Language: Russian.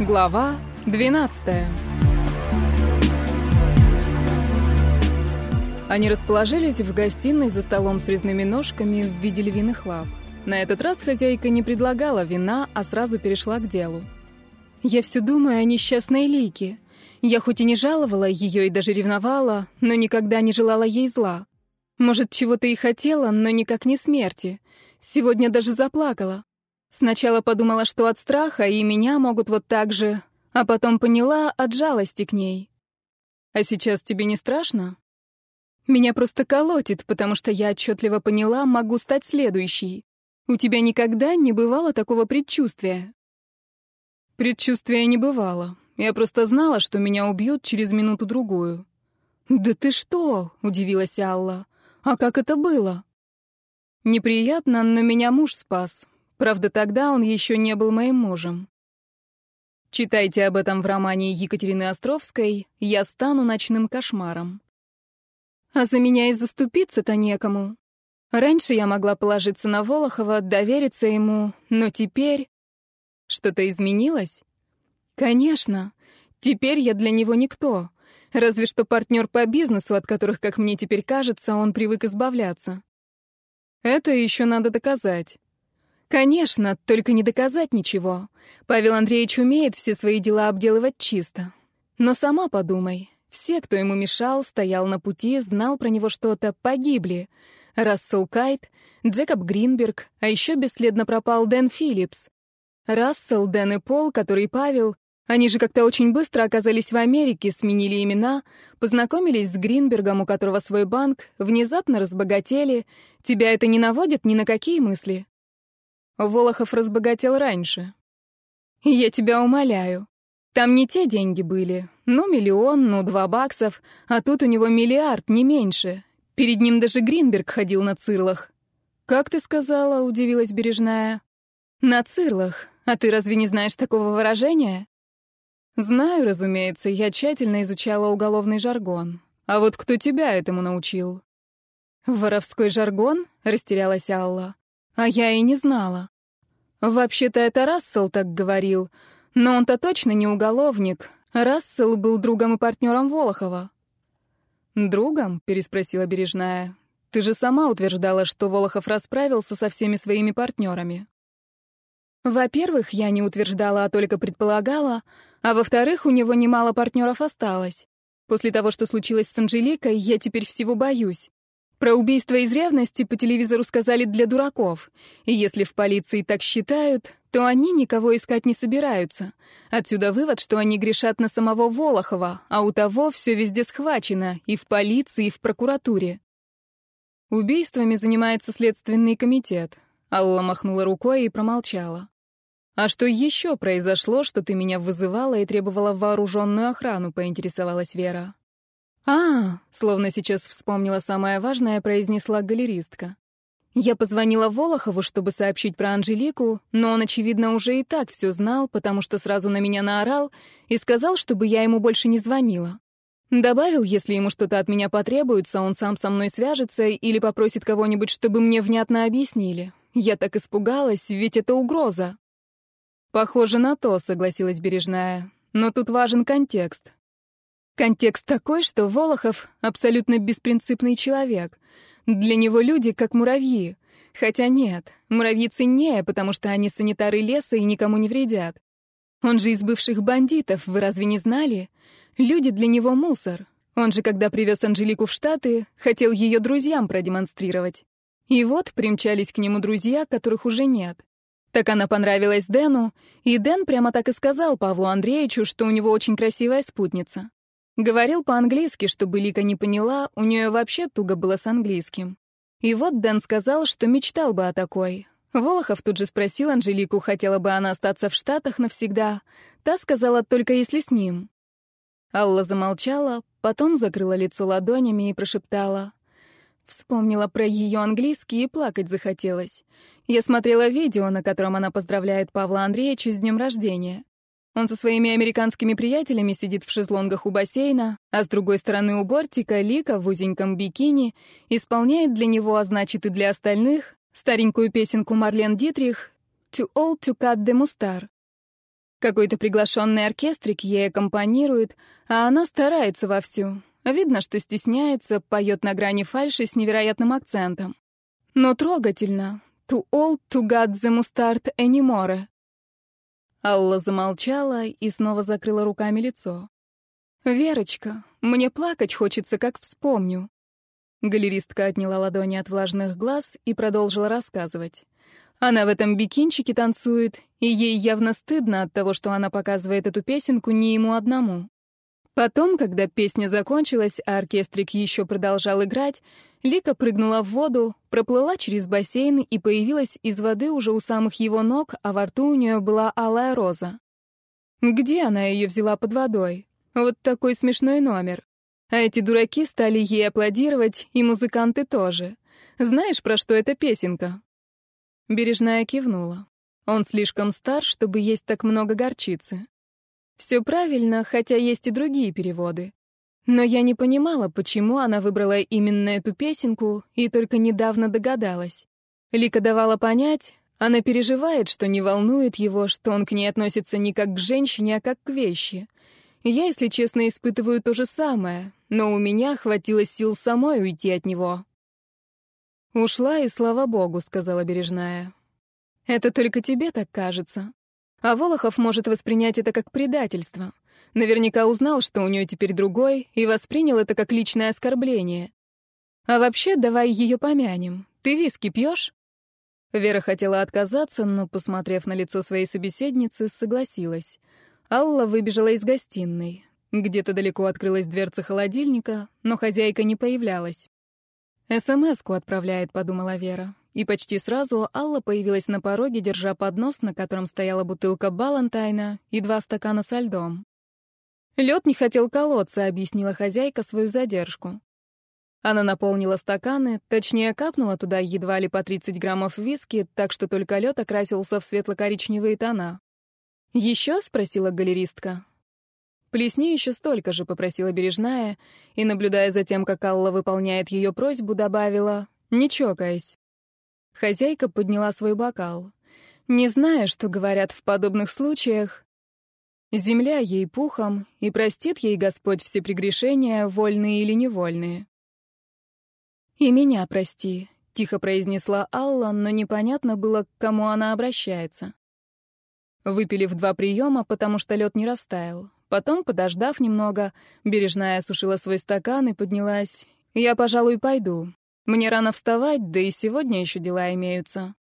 Глава 12 Они расположились в гостиной за столом с резными ножками в виде львиных лап. На этот раз хозяйка не предлагала вина, а сразу перешла к делу. «Я все думаю о несчастной Лике. Я хоть и не жаловала ее и даже ревновала, но никогда не желала ей зла. Может, чего-то и хотела, но никак не смерти. Сегодня даже заплакала. Сначала подумала, что от страха и меня могут вот так же, а потом поняла от жалости к ней. А сейчас тебе не страшно? Меня просто колотит, потому что я отчетливо поняла, могу стать следующей. У тебя никогда не бывало такого предчувствия? Предчувствия не бывало. Я просто знала, что меня убьют через минуту-другую. «Да ты что?» — удивилась Алла. «А как это было?» «Неприятно, но меня муж спас. Правда, тогда он еще не был моим мужем. Читайте об этом в романе Екатерины Островской «Я стану ночным кошмаром». А за меня и заступиться-то некому. Раньше я могла положиться на Волохова, довериться ему, но теперь... Что-то изменилось? Конечно. Теперь я для него никто. Разве что партнер по бизнесу, от которых, как мне теперь кажется, он привык избавляться. Это еще надо доказать. Конечно, только не доказать ничего. Павел Андреевич умеет все свои дела обделывать чисто. Но сама подумай. Все, кто ему мешал, стоял на пути, знал про него что-то, погибли. Рассел Кайт, Джекоб Гринберг, а еще бесследно пропал Дэн Филлипс. Рассел, Дэн и Пол, который Павел, они же как-то очень быстро оказались в Америке, сменили имена, познакомились с Гринбергом, у которого свой банк, внезапно разбогатели. Тебя это не наводит ни на какие мысли? Волохов разбогател раньше. Я тебя умоляю. Там не те деньги были. Ну, миллион, ну, два баксов, а тут у него миллиард, не меньше. Перед ним даже Гринберг ходил на цирлах. «Как ты сказала?» — удивилась Бережная. «На цирлах. А ты разве не знаешь такого выражения?» «Знаю, разумеется, я тщательно изучала уголовный жаргон. А вот кто тебя этому научил?» «Воровской жаргон?» — растерялась Алла. А я и не знала. Вообще-то это Рассел так говорил, но он-то точно не уголовник. Рассел был другом и партнером Волохова. «Другом?» — переспросила Бережная. «Ты же сама утверждала, что Волохов расправился со всеми своими партнерами». «Во-первых, я не утверждала, а только предполагала, а во-вторых, у него немало партнеров осталось. После того, что случилось с Анжеликой, я теперь всего боюсь. Про убийство из ревности по телевизору сказали для дураков. И если в полиции так считают, то они никого искать не собираются. Отсюда вывод, что они грешат на самого Волохова, а у того все везде схвачено, и в полиции, и в прокуратуре. Убийствами занимается Следственный комитет. Алла махнула рукой и промолчала. «А что еще произошло, что ты меня вызывала и требовала вооруженную охрану?» — поинтересовалась Вера. «А, словно сейчас вспомнила самое важное, произнесла галеристка. Я позвонила Волохову, чтобы сообщить про Анжелику, но он, очевидно, уже и так все знал, потому что сразу на меня наорал и сказал, чтобы я ему больше не звонила. Добавил, если ему что-то от меня потребуется, он сам со мной свяжется или попросит кого-нибудь, чтобы мне внятно объяснили. Я так испугалась, ведь это угроза. Похоже на то, согласилась Бережная. Но тут важен контекст. Контекст такой, что Волохов — абсолютно беспринципный человек. Для него люди как муравьи. Хотя нет, муравьи ценнее, потому что они санитары леса и никому не вредят. Он же из бывших бандитов, вы разве не знали? Люди для него мусор. Он же, когда привез Анжелику в Штаты, хотел ее друзьям продемонстрировать. И вот примчались к нему друзья, которых уже нет. Так она понравилась Дэну, и Дэн прямо так и сказал Павлу Андреевичу, что у него очень красивая спутница. Говорил по-английски, чтобы Лика не поняла, у нее вообще туго было с английским. И вот Дэн сказал, что мечтал бы о такой. Волохов тут же спросил Анжелику, хотела бы она остаться в Штатах навсегда. Та сказала, только если с ним. Алла замолчала, потом закрыла лицо ладонями и прошептала. Вспомнила про ее английский и плакать захотелось. Я смотрела видео, на котором она поздравляет Павла Андреевича с днем рождения. Он со своими американскими приятелями сидит в шезлонгах у бассейна, а с другой стороны у бортика Лика в узеньком бикини исполняет для него, а значит и для остальных, старенькую песенку Марлен Дитрих «To all to cut the mustar». Какой-то приглашенный оркестрик ей аккомпанирует, а она старается вовсю. Видно, что стесняется, поет на грани фальши с невероятным акцентом. Но трогательно. «Too old to get the mustard anymore». Алла замолчала и снова закрыла руками лицо. «Верочка, мне плакать хочется, как вспомню». Галеристка отняла ладони от влажных глаз и продолжила рассказывать. Она в этом бикинчике танцует, и ей явно стыдно от того, что она показывает эту песенку не ему одному. Потом, когда песня закончилась, а оркестрик еще продолжал играть, Лика прыгнула в воду, проплыла через бассейн и появилась из воды уже у самых его ног, а во рту у нее была алая роза. Где она ее взяла под водой? Вот такой смешной номер. А эти дураки стали ей аплодировать, и музыканты тоже. Знаешь, про что эта песенка? Бережная кивнула. Он слишком стар, чтобы есть так много горчицы. Все правильно, хотя есть и другие переводы. Но я не понимала, почему она выбрала именно эту песенку, и только недавно догадалась. Лика давала понять, она переживает, что не волнует его, что он к ней относится не как к женщине, а как к вещи. Я, если честно, испытываю то же самое, но у меня хватило сил самой уйти от него. «Ушла, и слава богу», — сказала Бережная. «Это только тебе так кажется. А Волохов может воспринять это как предательство. Наверняка узнал, что у нее теперь другой, и воспринял это как личное оскорбление. А вообще, давай ее помянем. Ты виски пьешь?» Вера хотела отказаться, но, посмотрев на лицо своей собеседницы, согласилась. Алла выбежала из гостиной. Где-то далеко открылась дверца холодильника, но хозяйка не появлялась. «СМС-ку отправляет», — подумала Вера. И почти сразу Алла появилась на пороге, держа поднос, на котором стояла бутылка Балантайна и два стакана со льдом. «Лед не хотел колоться», — объяснила хозяйка свою задержку. Она наполнила стаканы, точнее, капнула туда едва ли по 30 граммов виски, так что только лед окрасился в светло-коричневые тона. «Еще?» — спросила галеристка. «Плесни еще столько же», — попросила Бережная, и, наблюдая за тем, как Алла выполняет ее просьбу, добавила «не чокаясь». Хозяйка подняла свой бокал. Не зная, что говорят в подобных случаях, земля ей пухом, и простит ей Господь все прегрешения, вольные или невольные. «И меня прости», — тихо произнесла Алла, но непонятно было, к кому она обращается. Выпили в два приема, потому что лед не растаял. Потом, подождав немного, бережная осушила свой стакан и поднялась. «Я, пожалуй, пойду. Мне рано вставать, да и сегодня еще дела имеются».